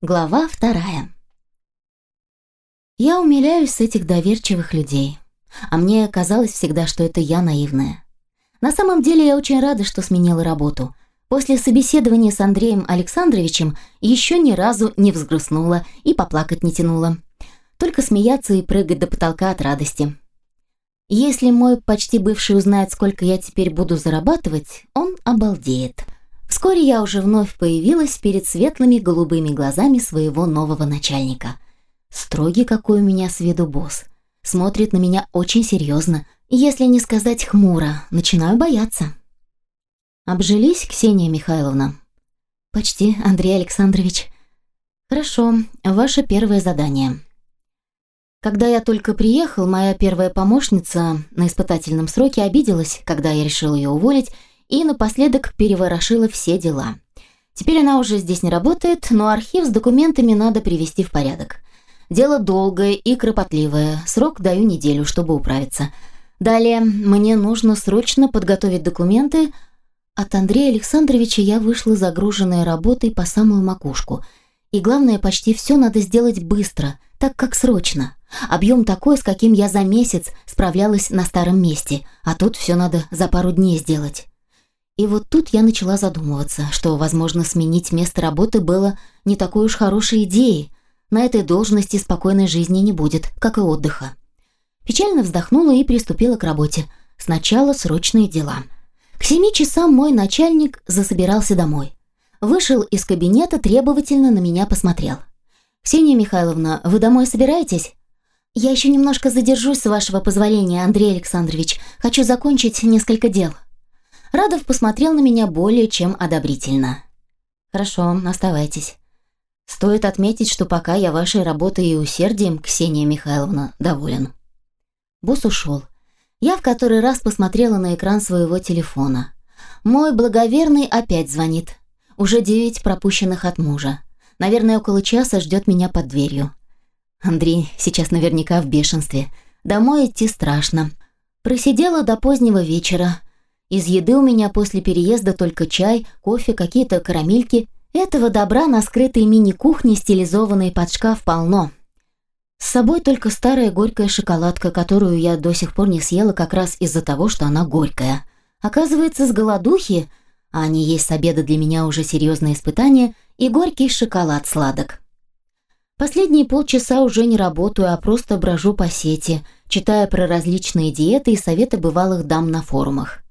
Глава вторая. Я умиляюсь с этих доверчивых людей. А мне казалось всегда, что это я наивная. На самом деле я очень рада, что сменила работу. После собеседования с Андреем Александровичем еще ни разу не взгрустнула и поплакать не тянула. Только смеяться и прыгать до потолка от радости. Если мой почти бывший узнает, сколько я теперь буду зарабатывать, он обалдеет. Вскоре я уже вновь появилась перед светлыми голубыми глазами своего нового начальника. Строгий какой у меня с виду босс. Смотрит на меня очень серьезно. Если не сказать хмуро, начинаю бояться. Обжились, Ксения Михайловна? Почти, Андрей Александрович. Хорошо, ваше первое задание. Когда я только приехал, моя первая помощница на испытательном сроке обиделась, когда я решил ее уволить, и напоследок переворошила все дела. Теперь она уже здесь не работает, но архив с документами надо привести в порядок. Дело долгое и кропотливое, срок даю неделю, чтобы управиться. Далее мне нужно срочно подготовить документы. От Андрея Александровича я вышла загруженная работой по самую макушку. И главное, почти все надо сделать быстро, так как срочно. Объем такой, с каким я за месяц справлялась на старом месте, а тут все надо за пару дней сделать. И вот тут я начала задумываться, что, возможно, сменить место работы было не такой уж хорошей идеей. На этой должности спокойной жизни не будет, как и отдыха. Печально вздохнула и приступила к работе. Сначала срочные дела. К семи часам мой начальник засобирался домой. Вышел из кабинета, требовательно на меня посмотрел. «Ксения Михайловна, вы домой собираетесь?» «Я еще немножко задержусь, с вашего позволения, Андрей Александрович. Хочу закончить несколько дел». Радов посмотрел на меня более чем одобрительно. «Хорошо, оставайтесь. Стоит отметить, что пока я вашей работой и усердием, Ксения Михайловна, доволен». Босс ушел. Я в который раз посмотрела на экран своего телефона. Мой благоверный опять звонит. Уже девять пропущенных от мужа. Наверное, около часа ждет меня под дверью. Андрей сейчас наверняка в бешенстве. Домой идти страшно. Просидела до позднего вечера. Из еды у меня после переезда только чай, кофе, какие-то карамельки. Этого добра на скрытой мини-кухне, стилизованной под шкаф, полно. С собой только старая горькая шоколадка, которую я до сих пор не съела как раз из-за того, что она горькая. Оказывается, с голодухи, а не есть с обеда для меня уже серьезное испытание, и горький шоколад сладок. Последние полчаса уже не работаю, а просто брожу по сети, читая про различные диеты и советы бывалых дам на форумах.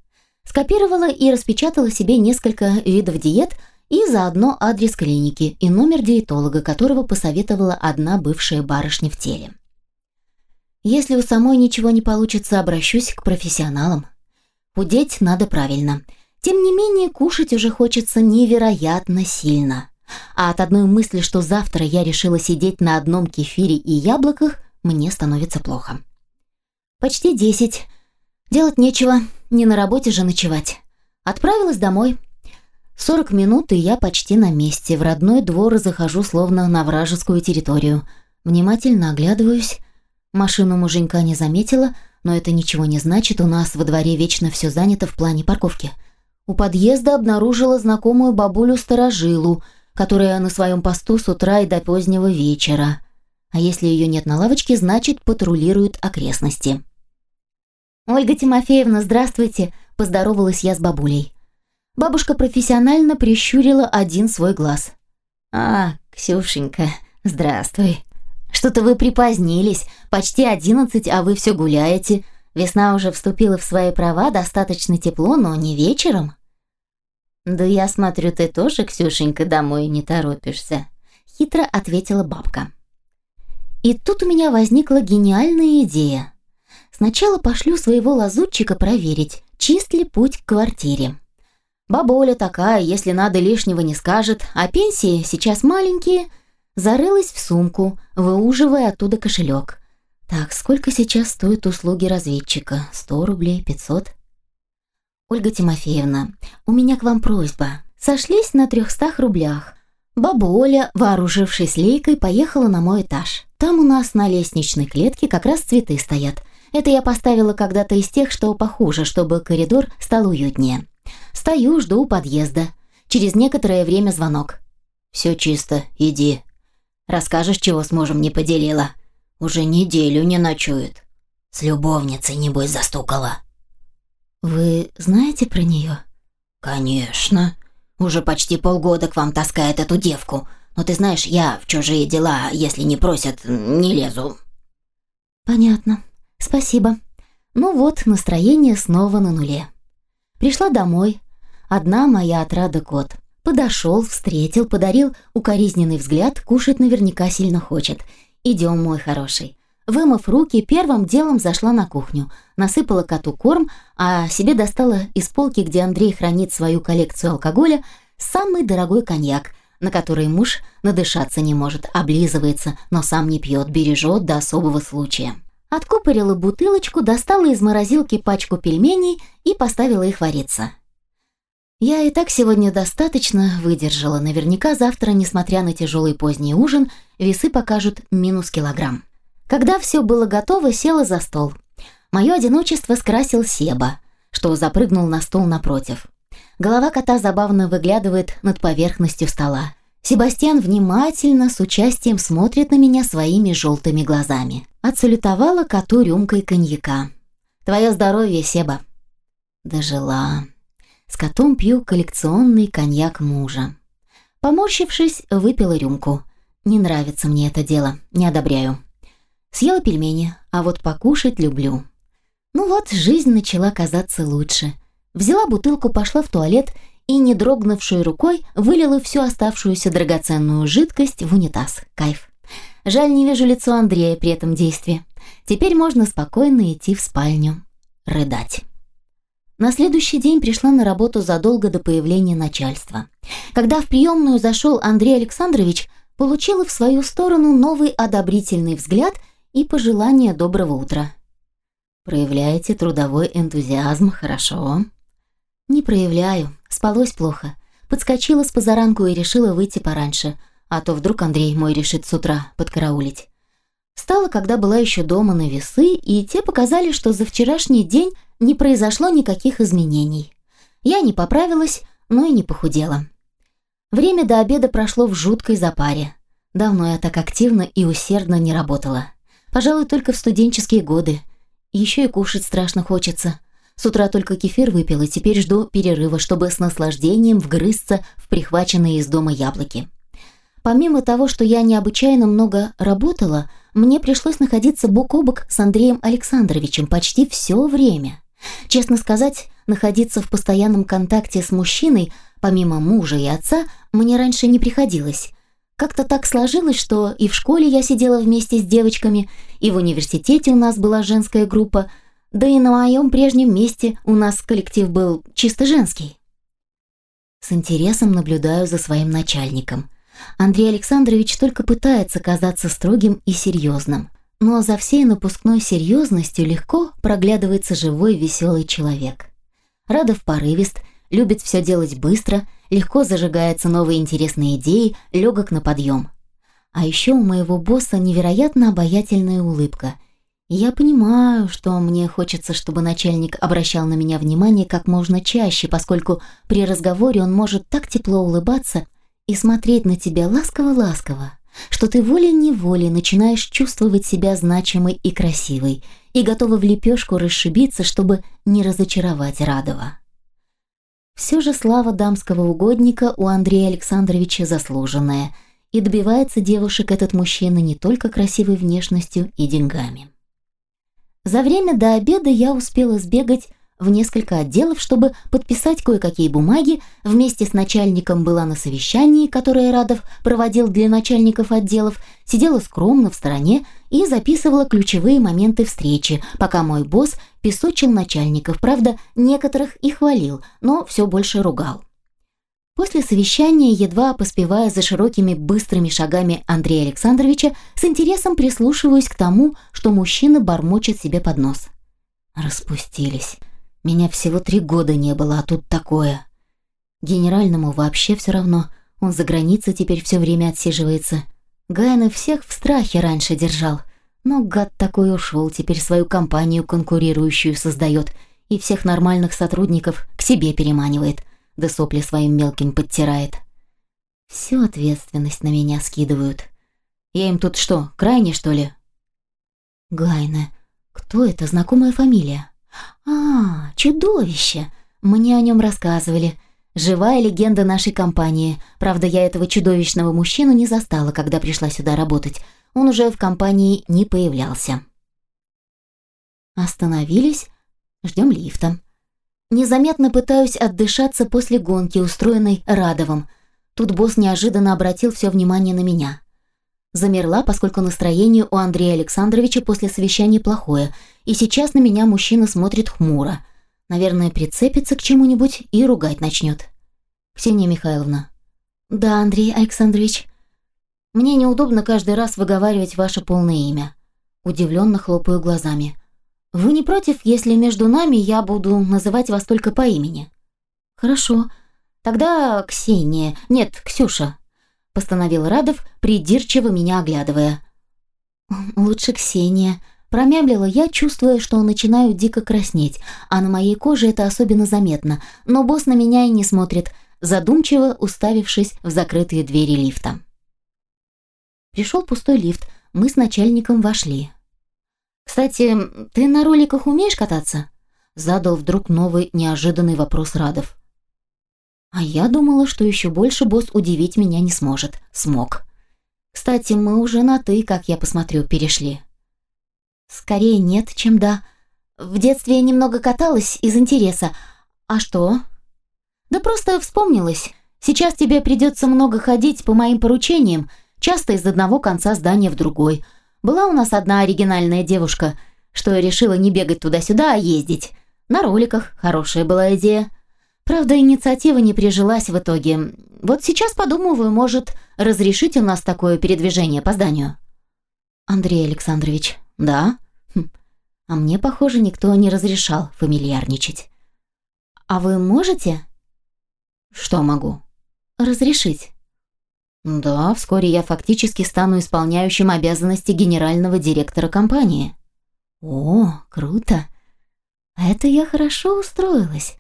Скопировала и распечатала себе несколько видов диет и заодно адрес клиники и номер диетолога, которого посоветовала одна бывшая барышня в теле. Если у самой ничего не получится, обращусь к профессионалам. Худеть надо правильно. Тем не менее, кушать уже хочется невероятно сильно. А от одной мысли, что завтра я решила сидеть на одном кефире и яблоках, мне становится плохо. Почти десять. Делать нечего, не на работе же ночевать. Отправилась домой. 40 минут, и я почти на месте. В родной двор захожу словно на вражескую территорию. Внимательно оглядываюсь. Машину муженька не заметила, но это ничего не значит, у нас во дворе вечно все занято в плане парковки. У подъезда обнаружила знакомую бабулю-старожилу, которая на своем посту с утра и до позднего вечера. А если ее нет на лавочке, значит патрулирует окрестности. «Ольга Тимофеевна, здравствуйте!» – поздоровалась я с бабулей. Бабушка профессионально прищурила один свой глаз. «А, Ксюшенька, здравствуй. Что-то вы припозднились. Почти одиннадцать, а вы все гуляете. Весна уже вступила в свои права, достаточно тепло, но не вечером». «Да я смотрю, ты тоже, Ксюшенька, домой не торопишься», — хитро ответила бабка. И тут у меня возникла гениальная идея. Сначала пошлю своего лазутчика проверить, чист ли путь к квартире. Бабуля такая, если надо лишнего не скажет, а пенсии сейчас маленькие. Зарылась в сумку, выуживая оттуда кошелек. Так, сколько сейчас стоят услуги разведчика? Сто рублей, пятьсот? Ольга Тимофеевна, у меня к вам просьба. Сошлись на трехстах рублях. Баба Оля, вооружившись лейкой, поехала на мой этаж. Там у нас на лестничной клетке как раз цветы стоят. Это я поставила когда-то из тех, что похуже, чтобы коридор стал уютнее. Стою, жду у подъезда. Через некоторое время звонок. «Все чисто, иди». Расскажешь, чего с мужем не поделила? Уже неделю не ночует. С любовницей, небось, застукала». «Вы знаете про нее?» «Конечно. Уже почти полгода к вам таскает эту девку. Но ты знаешь, я в чужие дела, если не просят, не лезу». «Понятно. Спасибо. Ну вот, настроение снова на нуле. Пришла домой. Одна моя отрада кот. Подошел, встретил, подарил укоризненный взгляд, кушать наверняка сильно хочет. Идем, мой хороший. Вымыв руки, первым делом зашла на кухню, насыпала коту корм, а себе достала из полки, где Андрей хранит свою коллекцию алкоголя, самый дорогой коньяк, на который муж надышаться не может, облизывается, но сам не пьет, бережет до особого случая. Откупорила бутылочку, достала из морозилки пачку пельменей и поставила их вариться. Я и так сегодня достаточно выдержала. Наверняка завтра, несмотря на тяжелый поздний ужин, весы покажут минус килограмм. Когда все было готово, села за стол. Мое одиночество скрасил Себа, что запрыгнул на стол напротив. Голова кота забавно выглядывает над поверхностью стола. Себастьян внимательно, с участием смотрит на меня своими желтыми глазами. Отсалютовала коту рюмкой коньяка. «Твое здоровье, Себа!» Дожила. С котом пью коллекционный коньяк мужа. Поморщившись, выпила рюмку. Не нравится мне это дело, не одобряю. Съела пельмени, а вот покушать люблю. Ну вот, жизнь начала казаться лучше. Взяла бутылку, пошла в туалет и, не дрогнувшей рукой, вылила всю оставшуюся драгоценную жидкость в унитаз. Кайф. Жаль, не вижу лицо Андрея при этом действии. Теперь можно спокойно идти в спальню. Рыдать. На следующий день пришла на работу задолго до появления начальства. Когда в приемную зашел Андрей Александрович, получила в свою сторону новый одобрительный взгляд и пожелание доброго утра. «Проявляете трудовой энтузиазм, хорошо?» «Не проявляю. Спалось плохо. Подскочила с позаранку и решила выйти пораньше, а то вдруг Андрей мой решит с утра подкараулить. Встала, когда была еще дома на весы, и те показали, что за вчерашний день не произошло никаких изменений. Я не поправилась, но и не похудела. Время до обеда прошло в жуткой запаре. Давно я так активно и усердно не работала. Пожалуй, только в студенческие годы. Еще и кушать страшно хочется. С утра только кефир выпила, теперь жду перерыва, чтобы с наслаждением вгрызться в прихваченные из дома яблоки. Помимо того, что я необычайно много работала, мне пришлось находиться бок о бок с Андреем Александровичем почти все время. Честно сказать, находиться в постоянном контакте с мужчиной, помимо мужа и отца, мне раньше не приходилось. Как-то так сложилось, что и в школе я сидела вместе с девочками, и в университете у нас была женская группа – да и на моем прежнем месте у нас коллектив был чисто женский. С интересом наблюдаю за своим начальником. Андрей Александрович только пытается казаться строгим и серьезным, но за всей напускной серьезностью легко проглядывается живой веселый человек. Радов порывист, любит все делать быстро, легко зажигаются новые интересные идеи, легок на подъем. А еще у моего босса невероятно обаятельная улыбка – я понимаю, что мне хочется, чтобы начальник обращал на меня внимание как можно чаще, поскольку при разговоре он может так тепло улыбаться и смотреть на тебя ласково-ласково, что ты волей-неволей начинаешь чувствовать себя значимой и красивой и готова в лепешку расшибиться, чтобы не разочаровать Радова. Все же слава дамского угодника у Андрея Александровича заслуженная, и добивается девушек этот мужчина не только красивой внешностью и деньгами. За время до обеда я успела сбегать в несколько отделов, чтобы подписать кое-какие бумаги. Вместе с начальником была на совещании, которое Радов проводил для начальников отделов, сидела скромно в стороне и записывала ключевые моменты встречи, пока мой босс песочил начальников. Правда, некоторых и хвалил, но все больше ругал. После совещания, едва поспевая за широкими быстрыми шагами Андрея Александровича, с интересом прислушиваюсь к тому, что мужчина бормочет себе под нос. Распустились. Меня всего три года не было, а тут такое. Генеральному вообще все равно. Он за границей теперь все время отсиживается. Гайна всех в страхе раньше держал. Но гад такой ушел, теперь свою компанию конкурирующую создает и всех нормальных сотрудников к себе переманивает – да сопли своим мелким подтирает. Всю ответственность на меня скидывают. Я им тут что, крайне, что ли?» «Гайна. Кто это? Знакомая фамилия?» «А, чудовище! Мне о нем рассказывали. Живая легенда нашей компании. Правда, я этого чудовищного мужчину не застала, когда пришла сюда работать. Он уже в компании не появлялся». Остановились, ждем лифта. Незаметно пытаюсь отдышаться после гонки, устроенной Радовым. Тут босс неожиданно обратил все внимание на меня. Замерла, поскольку настроение у Андрея Александровича после совещания плохое, и сейчас на меня мужчина смотрит хмуро. Наверное, прицепится к чему-нибудь и ругать начнет. Ксения Михайловна. Да, Андрей Александрович. Мне неудобно каждый раз выговаривать ваше полное имя. Удивленно хлопаю глазами. Вы не против, если между нами я буду называть вас только по имени? Хорошо. Тогда Ксения, нет, Ксюша, постановил Радов, придирчиво меня оглядывая. Лучше Ксения, промямлила я, чувствуя, что начинаю дико краснеть, а на моей коже это особенно заметно, но босс на меня и не смотрит, задумчиво уставившись в закрытые двери лифта. Пришел пустой лифт, мы с начальником вошли. «Кстати, ты на роликах умеешь кататься?» Задал вдруг новый неожиданный вопрос Радов. А я думала, что еще больше босс удивить меня не сможет. Смог. Кстати, мы уже на «ты», как я посмотрю, перешли. Скорее нет, чем да. В детстве я немного каталась из интереса. А что? Да просто вспомнилась. Сейчас тебе придется много ходить по моим поручениям, часто из одного конца здания в другой – была у нас одна оригинальная девушка, что решила не бегать туда-сюда, а ездить. На роликах. Хорошая была идея. Правда, инициатива не прижилась в итоге. Вот сейчас подумываю, может, разрешить у нас такое передвижение по зданию. Андрей Александрович. Да? Хм. А мне, похоже, никто не разрешал фамильярничать. А вы можете? Что могу? Разрешить. Да, вскоре я фактически стану исполняющим обязанности генерального директора компании. О, круто. Это я хорошо устроилась.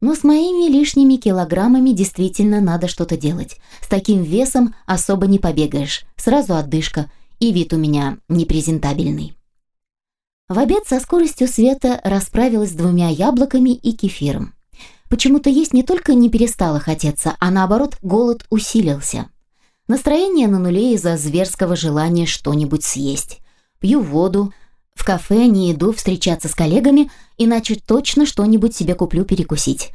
Но с моими лишними килограммами действительно надо что-то делать. С таким весом особо не побегаешь. Сразу отдышка, и вид у меня непрезентабельный. В обед со скоростью света расправилась с двумя яблоками и кефиром. Почему-то есть не только не перестало хотеться, а наоборот голод усилился. Настроение на нуле из-за зверского желания что-нибудь съесть. Пью воду, в кафе не иду встречаться с коллегами, иначе точно что-нибудь себе куплю перекусить.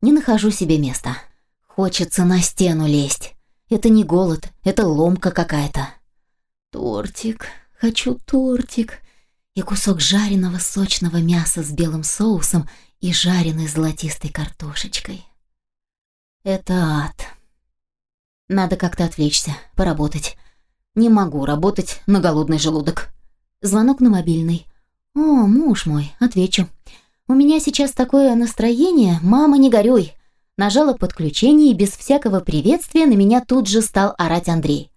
Не нахожу себе места. Хочется на стену лезть. Это не голод, это ломка какая-то. Тортик, хочу тортик. И кусок жареного сочного мяса с белым соусом и жареной золотистой картошечкой. Это ад. Надо как-то отвлечься, поработать. Не могу работать на голодный желудок. Звонок на мобильный. О, муж мой, отвечу. У меня сейчас такое настроение, мама, не горюй. Нажала подключение и без всякого приветствия на меня тут же стал орать Андрей.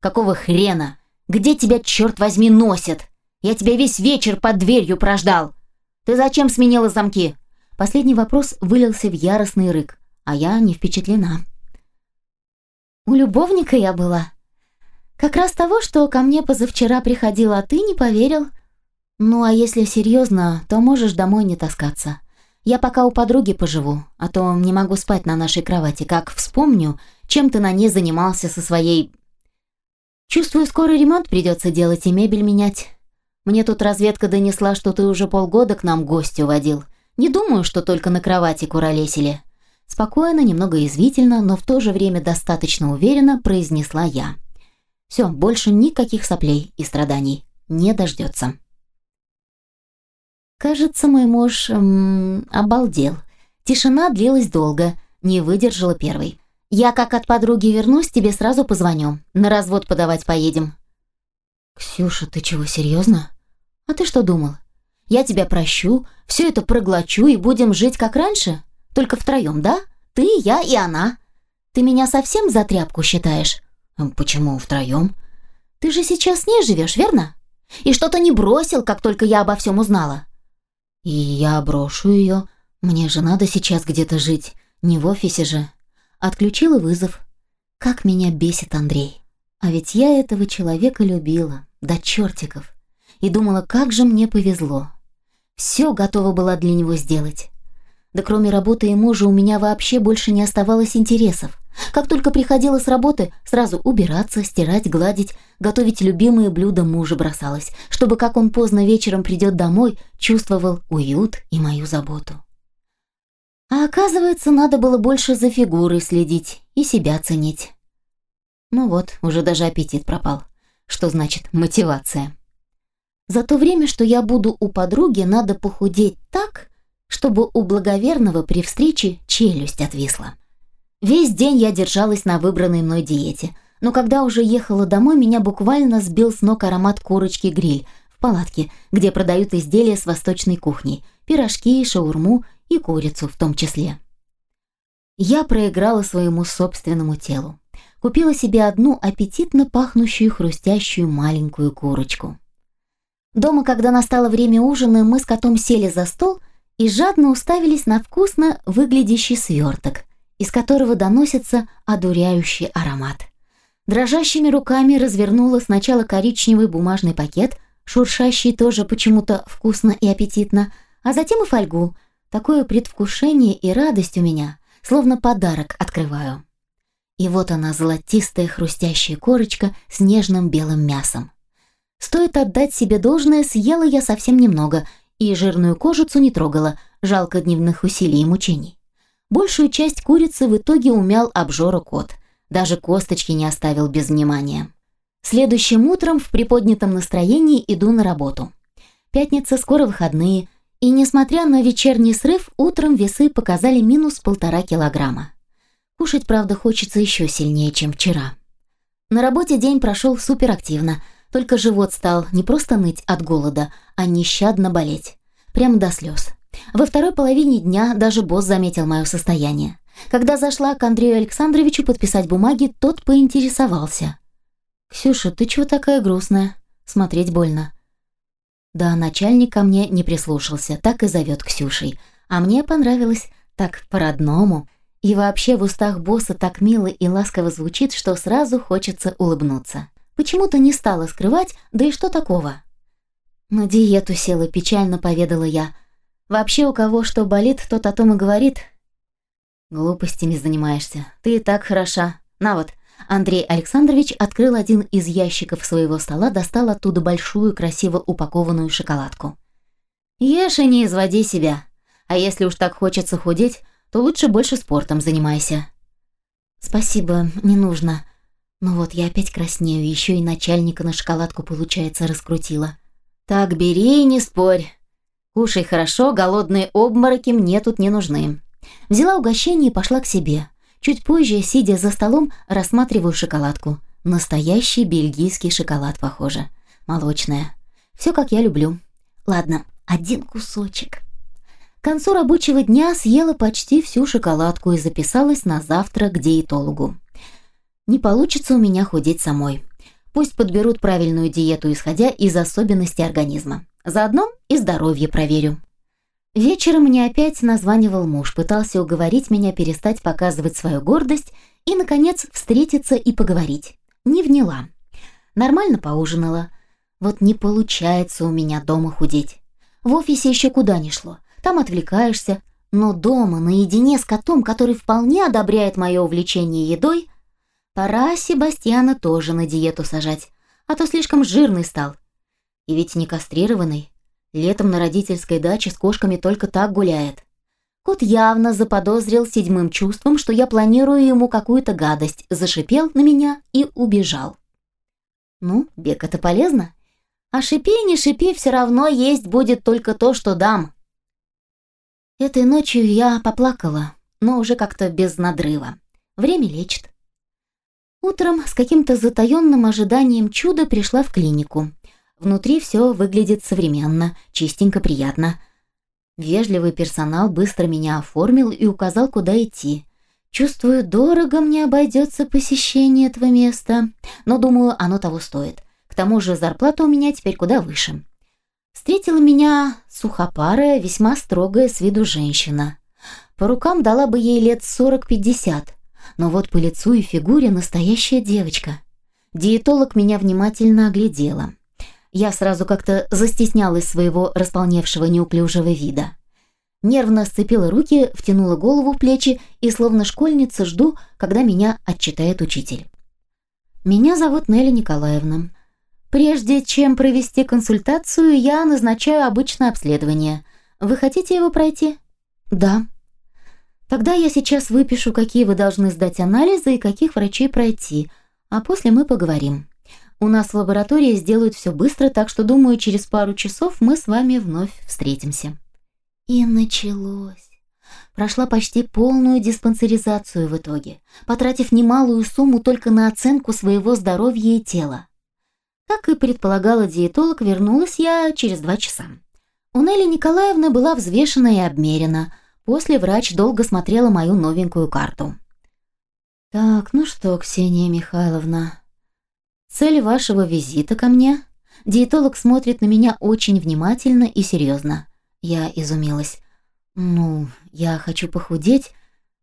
Какого хрена? Где тебя, черт возьми, носят? Я тебя весь вечер под дверью прождал. Ты зачем сменила замки? Последний вопрос вылился в яростный рык, а я не впечатлена. У любовника я была. Как раз того, что ко мне позавчера приходил, а ты не поверил. Ну, а если серьезно, то можешь домой не таскаться. Я пока у подруги поживу, а то не могу спать на нашей кровати. Как вспомню, чем ты на ней занимался со своей... Чувствую, скоро ремонт придется делать и мебель менять. Мне тут разведка донесла, что ты уже полгода к нам гостю водил. Не думаю, что только на кровати куролесили. Спокойно, немного язвительно, но в то же время достаточно уверенно произнесла я. Все, больше никаких соплей и страданий не дождется. Кажется, мой муж эм, обалдел. Тишина длилась долго, не выдержала первой. Я как от подруги вернусь, тебе сразу позвоню. На развод подавать поедем. Ксюша, ты чего, серьезно? А ты что думал? Я тебя прощу, все это проглочу и будем жить как раньше? Только втроем, да? Ты, я и она. Ты меня совсем за тряпку считаешь? Почему втроем? Ты же сейчас с ней живешь, верно? И что-то не бросил, как только я обо всем узнала. И я брошу ее. Мне же надо сейчас где-то жить, не в офисе же. Отключила вызов. Как меня бесит Андрей. А ведь я этого человека любила, до чертиков, и думала, как же мне повезло. Все готова была для него сделать. Да кроме работы и мужа у меня вообще больше не оставалось интересов. Как только приходила с работы, сразу убираться, стирать, гладить, готовить любимые блюда мужа бросалась, чтобы, как он поздно вечером придет домой, чувствовал уют и мою заботу. А оказывается, надо было больше за фигурой следить и себя ценить. Ну вот, уже даже аппетит пропал. Что значит мотивация? За то время, что я буду у подруги, надо похудеть так, чтобы у благоверного при встрече челюсть отвисла. Весь день я держалась на выбранной мной диете, но когда уже ехала домой, меня буквально сбил с ног аромат курочки-гриль в палатке, где продают изделия с восточной кухней, пирожки, шаурму и курицу в том числе. Я проиграла своему собственному телу. Купила себе одну аппетитно пахнущую хрустящую маленькую курочку. Дома, когда настало время ужина, мы с котом сели за стол и жадно уставились на вкусно выглядящий сверток, из которого доносится одуряющий аромат. Дрожащими руками развернула сначала коричневый бумажный пакет, шуршащий тоже почему-то вкусно и аппетитно, а затем и фольгу. Такое предвкушение и радость у меня, словно подарок открываю. И вот она, золотистая хрустящая корочка с нежным белым мясом. Стоит отдать себе должное, съела я совсем немного и жирную кожицу не трогала, жалко дневных усилий и мучений. Большую часть курицы в итоге умял обжора кот. Даже косточки не оставил без внимания. Следующим утром в приподнятом настроении иду на работу. Пятница, скоро выходные, и несмотря на вечерний срыв, утром весы показали минус полтора килограмма. Кушать, правда, хочется еще сильнее, чем вчера. На работе день прошел суперактивно – только живот стал не просто ныть от голода, а нещадно болеть. Прямо до слез. Во второй половине дня даже босс заметил мое состояние. Когда зашла к Андрею Александровичу подписать бумаги, тот поинтересовался. «Ксюша, ты чего такая грустная? Смотреть больно». Да, начальник ко мне не прислушался, так и зовет Ксюшей. А мне понравилось так по-родному. И вообще в устах босса так мило и ласково звучит, что сразу хочется улыбнуться. Почему-то не стала скрывать, да и что такого? На диету села, печально поведала я. Вообще у кого что болит, тот о том и говорит. Глупостями занимаешься. Ты и так хороша. На вот. Андрей Александрович открыл один из ящиков своего стола, достал оттуда большую, красиво упакованную шоколадку. Ешь и не изводи себя. А если уж так хочется худеть, то лучше больше спортом занимайся. Спасибо, не нужно. Ну вот я опять краснею, еще и начальника на шоколадку, получается, раскрутила. Так, бери и не спорь. Кушай хорошо, голодные обмороки мне тут не нужны. Взяла угощение и пошла к себе. Чуть позже, сидя за столом, рассматриваю шоколадку. Настоящий бельгийский шоколад, похоже. Молочная. Все как я люблю. Ладно, один кусочек. К концу рабочего дня съела почти всю шоколадку и записалась на завтра к диетологу. Не получится у меня худеть самой. Пусть подберут правильную диету, исходя из особенностей организма. Заодно и здоровье проверю. Вечером мне опять названивал муж, пытался уговорить меня перестать показывать свою гордость и, наконец, встретиться и поговорить. Не вняла. Нормально поужинала. Вот не получается у меня дома худеть. В офисе еще куда ни шло. Там отвлекаешься. Но дома, наедине с котом, который вполне одобряет мое увлечение едой, Пора Себастьяна тоже на диету сажать, а то слишком жирный стал. И ведь не кастрированный. Летом на родительской даче с кошками только так гуляет. Кот явно заподозрил седьмым чувством, что я планирую ему какую-то гадость, зашипел на меня и убежал. Ну, бег это полезно. А шипи, не шипи, все равно есть будет только то, что дам. Этой ночью я поплакала, но уже как-то без надрыва. Время лечит. Утром с каким-то затаённым ожиданием чуда пришла в клинику. Внутри все выглядит современно, чистенько, приятно. Вежливый персонал быстро меня оформил и указал, куда идти. Чувствую, дорого мне обойдется посещение этого места, но думаю, оно того стоит. К тому же зарплата у меня теперь куда выше. Встретила меня сухопарая, весьма строгая с виду женщина. По рукам дала бы ей лет сорок-пятьдесят но вот по лицу и фигуре настоящая девочка. Диетолог меня внимательно оглядела. Я сразу как-то застеснялась своего располневшего неуклюжего вида. Нервно сцепила руки, втянула голову в плечи и, словно школьница, жду, когда меня отчитает учитель. «Меня зовут Нелли Николаевна. Прежде чем провести консультацию, я назначаю обычное обследование. Вы хотите его пройти?» «Да». «Тогда я сейчас выпишу, какие вы должны сдать анализы и каких врачей пройти, а после мы поговорим. У нас в лаборатории сделают все быстро, так что, думаю, через пару часов мы с вами вновь встретимся». И началось. Прошла почти полную диспансеризацию в итоге, потратив немалую сумму только на оценку своего здоровья и тела. Как и предполагала диетолог, вернулась я через два часа. У Нелли Николаевны была взвешена и обмерена. После врач долго смотрела мою новенькую карту. «Так, ну что, Ксения Михайловна, цель вашего визита ко мне?» Диетолог смотрит на меня очень внимательно и серьезно. Я изумилась. «Ну, я хочу похудеть.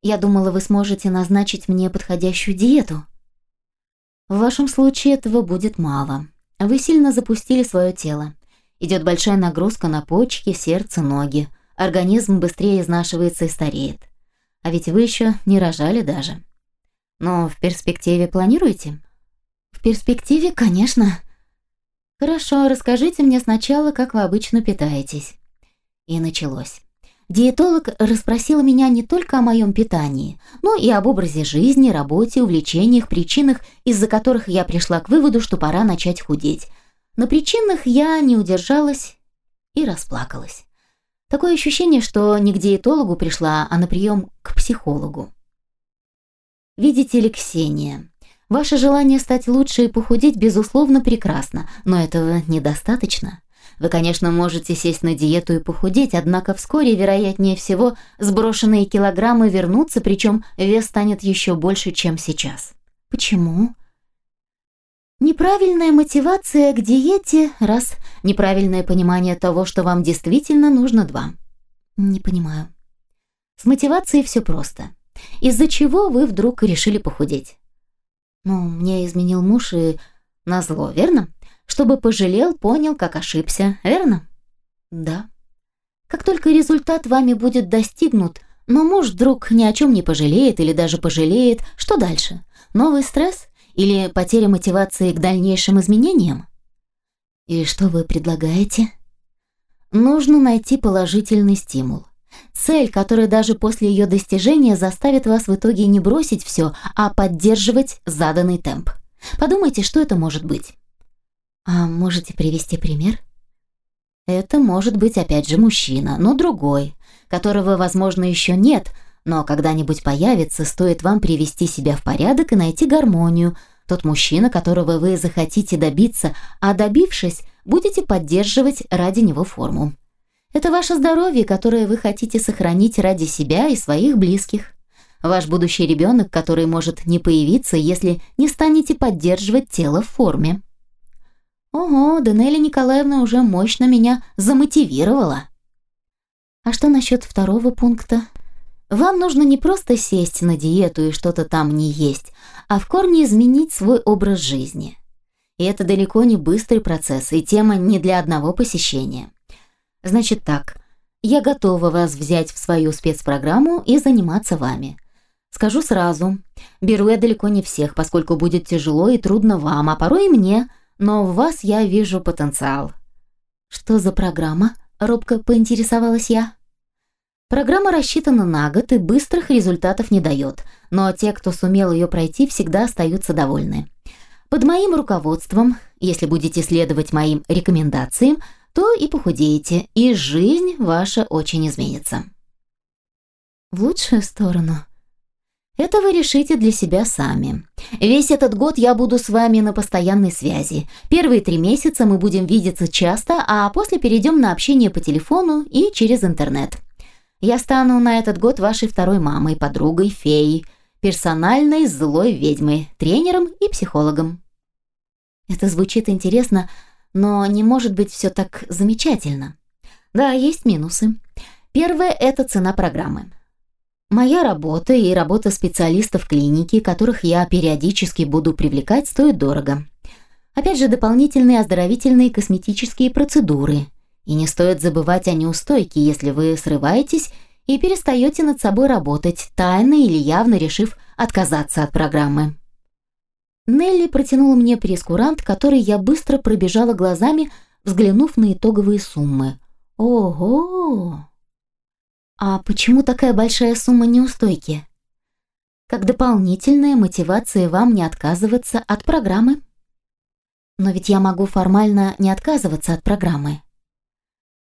Я думала, вы сможете назначить мне подходящую диету». «В вашем случае этого будет мало. Вы сильно запустили свое тело. Идет большая нагрузка на почки, сердце, ноги. Организм быстрее изнашивается и стареет. А ведь вы еще не рожали даже. Но в перспективе планируете? В перспективе, конечно. Хорошо, расскажите мне сначала, как вы обычно питаетесь. И началось. Диетолог расспросила меня не только о моем питании, но и об образе жизни, работе, увлечениях, причинах, из-за которых я пришла к выводу, что пора начать худеть. На причинах я не удержалась и расплакалась. Такое ощущение, что не к диетологу пришла, а на прием к психологу. Видите ли, Ксения, ваше желание стать лучше и похудеть, безусловно, прекрасно, но этого недостаточно. Вы, конечно, можете сесть на диету и похудеть, однако вскоре, вероятнее всего, сброшенные килограммы вернутся, причем вес станет еще больше, чем сейчас. Почему? Неправильная мотивация к диете – раз, неправильное понимание того, что вам действительно нужно – два. Не понимаю. С мотивацией все просто. Из-за чего вы вдруг решили похудеть? Ну, мне изменил муж и назло, верно? чтобы пожалел, понял, как ошибся, верно? Да. Как только результат вами будет достигнут, но муж вдруг ни о чем не пожалеет или даже пожалеет, что дальше? Новый стресс или потеря мотивации к дальнейшим изменениям? И что вы предлагаете? Нужно найти положительный стимул. Цель, которая даже после ее достижения заставит вас в итоге не бросить все, а поддерживать заданный темп. Подумайте, что это может быть. А можете привести пример? Это может быть опять же мужчина, но другой, которого, возможно, еще нет, но когда-нибудь появится, стоит вам привести себя в порядок и найти гармонию. Тот мужчина, которого вы захотите добиться, а добившись, будете поддерживать ради него форму. Это ваше здоровье, которое вы хотите сохранить ради себя и своих близких. Ваш будущий ребенок, который может не появиться, если не станете поддерживать тело в форме. Ого, Данелия Николаевна уже мощно меня замотивировала. А что насчет второго пункта? Вам нужно не просто сесть на диету и что-то там не есть, а в корне изменить свой образ жизни. И это далеко не быстрый процесс, и тема не для одного посещения. Значит так, я готова вас взять в свою спецпрограмму и заниматься вами. Скажу сразу, беру я далеко не всех, поскольку будет тяжело и трудно вам, а порой и мне – но в вас я вижу потенциал». «Что за программа?» – робко поинтересовалась я. Программа рассчитана на год и быстрых результатов не дает, но те, кто сумел ее пройти, всегда остаются довольны. Под моим руководством, если будете следовать моим рекомендациям, то и похудеете, и жизнь ваша очень изменится. В лучшую сторону. Это вы решите для себя сами. Весь этот год я буду с вами на постоянной связи. Первые три месяца мы будем видеться часто, а после перейдем на общение по телефону и через интернет. Я стану на этот год вашей второй мамой, подругой, феей, персональной злой ведьмой, тренером и психологом. Это звучит интересно, но не может быть все так замечательно. Да, есть минусы. Первое – это цена программы. Моя работа и работа специалистов клиники, которых я периодически буду привлекать, стоит дорого. Опять же, дополнительные оздоровительные косметические процедуры. И не стоит забывать о неустойке, если вы срываетесь и перестаете над собой работать, тайно или явно решив отказаться от программы. Нелли протянула мне прескурант, который я быстро пробежала глазами, взглянув на итоговые суммы. Ого! А почему такая большая сумма неустойки? Как дополнительная мотивация вам не отказываться от программы? Но ведь я могу формально не отказываться от программы.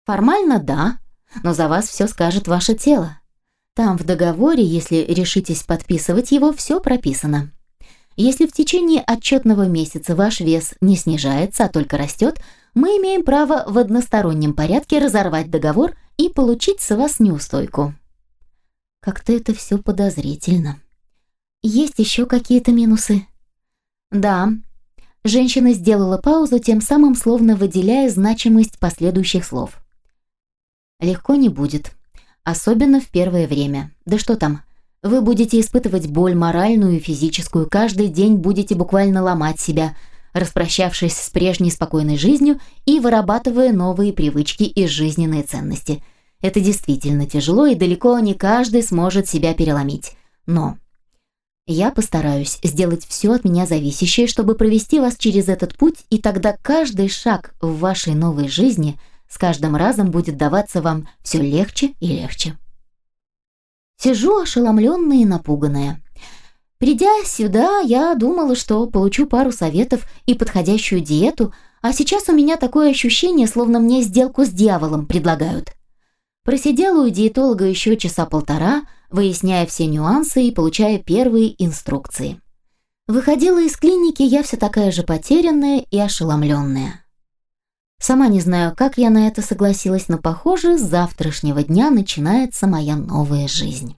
Формально да, но за вас все скажет ваше тело. Там в договоре, если решитесь подписывать его, все прописано. Если в течение отчетного месяца ваш вес не снижается, а только растет, мы имеем право в одностороннем порядке разорвать договор и получить с вас неустойку. Как-то это все подозрительно. Есть еще какие-то минусы? Да. Женщина сделала паузу, тем самым словно выделяя значимость последующих слов. Легко не будет. Особенно в первое время. Да что там, вы будете испытывать боль моральную и физическую, каждый день будете буквально ломать себя, распрощавшись с прежней спокойной жизнью и вырабатывая новые привычки и жизненные ценности. Это действительно тяжело, и далеко не каждый сможет себя переломить. Но я постараюсь сделать все от меня зависящее, чтобы провести вас через этот путь, и тогда каждый шаг в вашей новой жизни с каждым разом будет даваться вам все легче и легче. Сижу ошеломленная и напуганная. Придя сюда, я думала, что получу пару советов и подходящую диету, а сейчас у меня такое ощущение, словно мне сделку с дьяволом предлагают. Просидела у диетолога еще часа полтора, выясняя все нюансы и получая первые инструкции. Выходила из клиники я вся такая же потерянная и ошеломленная. Сама не знаю, как я на это согласилась, но, похоже, с завтрашнего дня начинается моя новая жизнь.